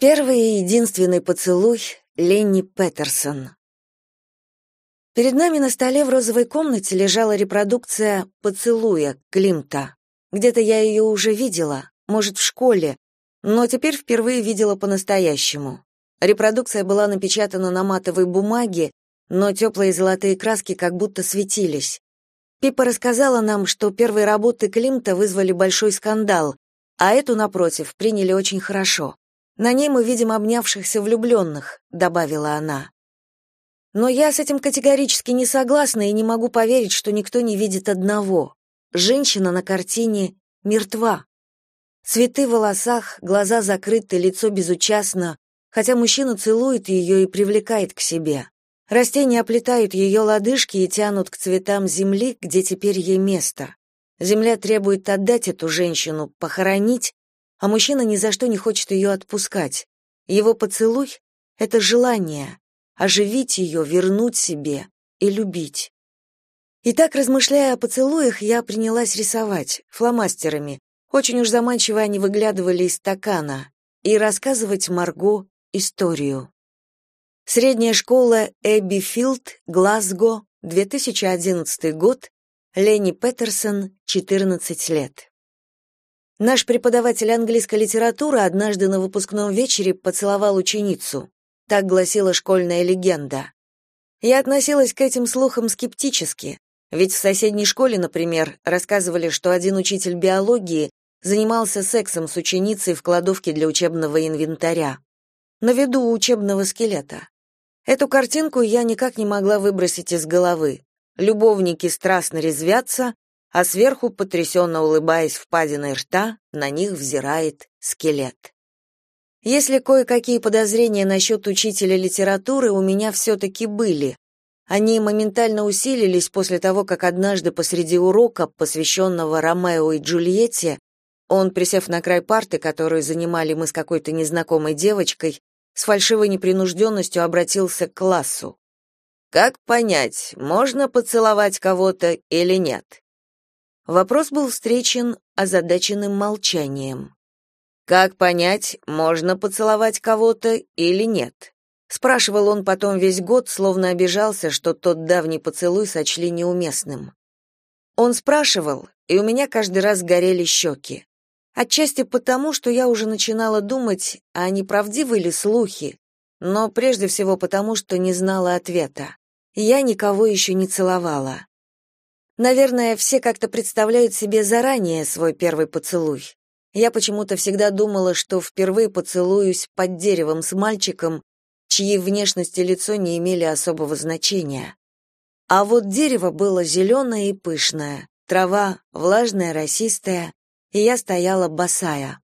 Первый и единственный поцелуй Ленни Петерсон. Перед нами на столе в розовой комнате лежала репродукция «Поцелуя» Климта. Где-то я ее уже видела, может, в школе, но теперь впервые видела по-настоящему. Репродукция была напечатана на матовой бумаге, но теплые золотые краски как будто светились. Пипа рассказала нам, что первые работы Климта вызвали большой скандал, а эту, напротив, приняли очень хорошо. На ней мы видим обнявшихся влюбленных», — добавила она. Но я с этим категорически не согласна и не могу поверить, что никто не видит одного. Женщина на картине мертва. Цветы в волосах, глаза закрыты, лицо безучастно, хотя мужчина целует ее и привлекает к себе. Растения оплетают ее лодыжки и тянут к цветам земли, где теперь ей место. Земля требует отдать эту женщину, похоронить, а мужчина ни за что не хочет ее отпускать. Его поцелуй — это желание, оживить ее, вернуть себе и любить. И так, размышляя о поцелуях, я принялась рисовать, фломастерами, очень уж заманчиво они выглядывали из стакана, и рассказывать Марго историю. Средняя школа Эбби Филд, Глазго, 2011 год, Ленни Петерсон, 14 лет. Наш преподаватель английской литературы однажды на выпускном вечере поцеловал ученицу. Так гласила школьная легенда. Я относилась к этим слухам скептически, ведь в соседней школе, например, рассказывали, что один учитель биологии занимался сексом с ученицей в кладовке для учебного инвентаря. На виду учебного скелета. Эту картинку я никак не могла выбросить из головы. Любовники страстно резвятся, а сверху, потрясенно улыбаясь впадиной рта, на них взирает скелет. Если кое-какие подозрения насчет учителя литературы у меня все-таки были, они моментально усилились после того, как однажды посреди урока, посвященного Ромео и Джульетте, он, присев на край парты, которую занимали мы с какой-то незнакомой девочкой, с фальшивой непринужденностью обратился к классу. Как понять, можно поцеловать кого-то или нет? Вопрос был встречен озадаченным молчанием. Как понять, можно поцеловать кого-то или нет? Спрашивал он потом весь год, словно обижался, что тот давний поцелуй сочли неуместным. Он спрашивал, и у меня каждый раз горели щеки. Отчасти потому, что я уже начинала думать, а не правдивы ли слухи, но прежде всего потому, что не знала ответа. Я никого еще не целовала. Наверное, все как-то представляют себе заранее свой первый поцелуй. Я почему-то всегда думала, что впервые поцелуюсь под деревом с мальчиком, чьи внешность и лицо не имели особого значения. А вот дерево было зеленое и пышное, трава влажная, росистая, и я стояла босая.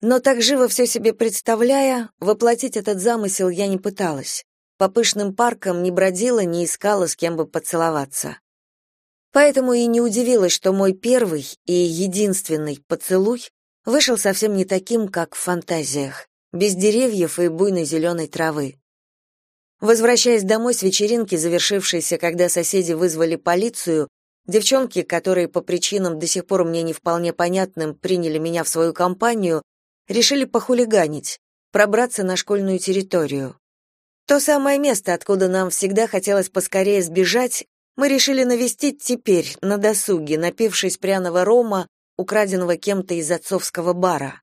Но так живо все себе представляя, воплотить этот замысел я не пыталась по пышным паркам не бродила, не искала, с кем бы поцеловаться. Поэтому и не удивилась, что мой первый и единственный поцелуй вышел совсем не таким, как в фантазиях, без деревьев и буйной зеленой травы. Возвращаясь домой с вечеринки, завершившейся, когда соседи вызвали полицию, девчонки, которые по причинам до сих пор мне не вполне понятным приняли меня в свою компанию, решили похулиганить, пробраться на школьную территорию. То самое место, откуда нам всегда хотелось поскорее сбежать, мы решили навестить теперь, на досуге, напившись пряного рома, украденного кем-то из отцовского бара.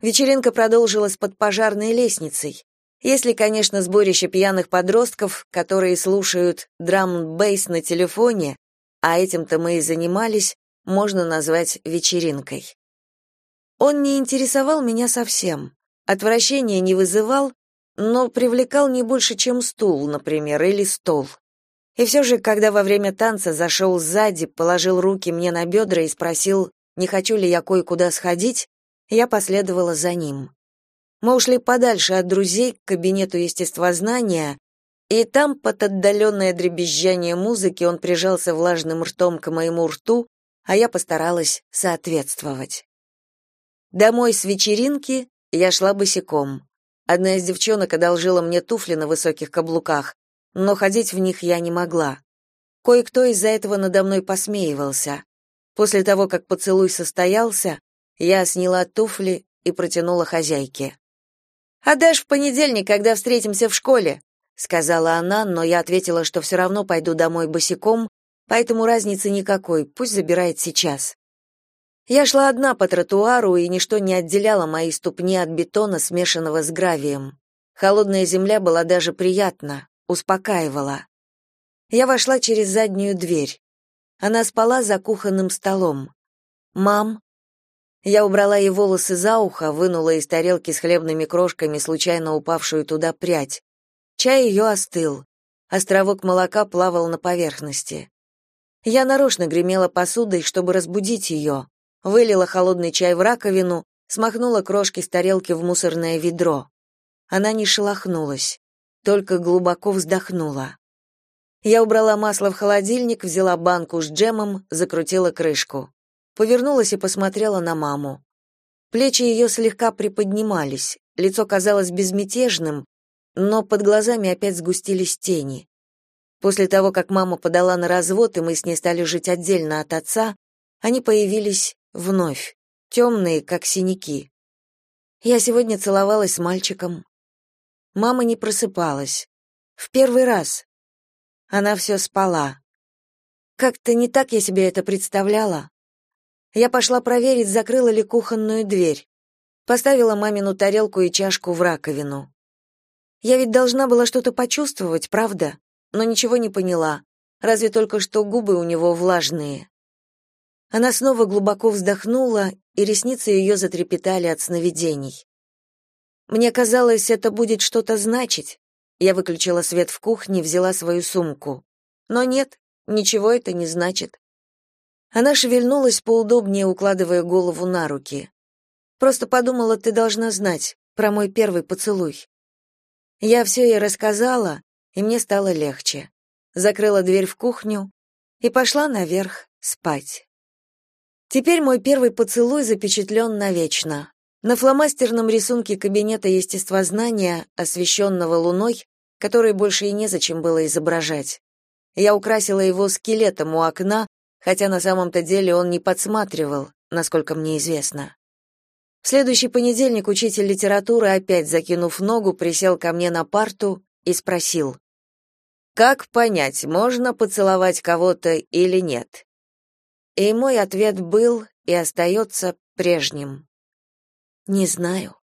Вечеринка продолжилась под пожарной лестницей. Если, конечно, сборище пьяных подростков, которые слушают драм-бейс на телефоне, а этим-то мы и занимались, можно назвать вечеринкой. Он не интересовал меня совсем, отвращения не вызывал, но привлекал не больше, чем стул, например, или стол. И все же, когда во время танца зашел сзади, положил руки мне на бедра и спросил, не хочу ли я кое-куда сходить, я последовала за ним. Мы ушли подальше от друзей к кабинету естествознания, и там, под отдаленное дребезжание музыки, он прижался влажным ртом к моему рту, а я постаралась соответствовать. Домой с вечеринки я шла босиком. Одна из девчонок одолжила мне туфли на высоких каблуках, но ходить в них я не могла. Кое-кто из-за этого надо мной посмеивался. После того, как поцелуй состоялся, я сняла туфли и протянула хозяйке. «Отдашь в понедельник, когда встретимся в школе», — сказала она, но я ответила, что все равно пойду домой босиком, поэтому разницы никакой, пусть забирает сейчас. Я шла одна по тротуару, и ничто не отделяло мои ступни от бетона, смешанного с гравием. Холодная земля была даже приятна, успокаивала. Я вошла через заднюю дверь. Она спала за кухонным столом. «Мам?» Я убрала ей волосы за ухо, вынула из тарелки с хлебными крошками случайно упавшую туда прядь. Чай ее остыл. Островок молока плавал на поверхности. Я нарочно гремела посудой, чтобы разбудить ее. Вылила холодный чай в раковину, смахнула крошки с тарелки в мусорное ведро. Она не шелохнулась, только глубоко вздохнула. Я убрала масло в холодильник, взяла банку с джемом, закрутила крышку повернулась и посмотрела на маму. Плечи ее слегка приподнимались, лицо казалось безмятежным, но под глазами опять сгустились тени. После того, как мама подала на развод, и мы с ней стали жить отдельно от отца, они появились вновь, темные, как синяки. Я сегодня целовалась с мальчиком. Мама не просыпалась. В первый раз. Она все спала. Как-то не так я себе это представляла. Я пошла проверить, закрыла ли кухонную дверь. Поставила мамину тарелку и чашку в раковину. Я ведь должна была что-то почувствовать, правда? Но ничего не поняла. Разве только что губы у него влажные. Она снова глубоко вздохнула, и ресницы ее затрепетали от сновидений. Мне казалось, это будет что-то значить. Я выключила свет в кухне, взяла свою сумку. Но нет, ничего это не значит. Она шевельнулась поудобнее, укладывая голову на руки. Просто подумала, ты должна знать про мой первый поцелуй. Я все ей рассказала, и мне стало легче. Закрыла дверь в кухню и пошла наверх спать. Теперь мой первый поцелуй запечатлен навечно. На фломастерном рисунке кабинета естествознания, освещенного луной, который больше и незачем было изображать. Я украсила его скелетом у окна, хотя на самом-то деле он не подсматривал, насколько мне известно. В следующий понедельник учитель литературы, опять закинув ногу, присел ко мне на парту и спросил, «Как понять, можно поцеловать кого-то или нет?» И мой ответ был и остается прежним. «Не знаю».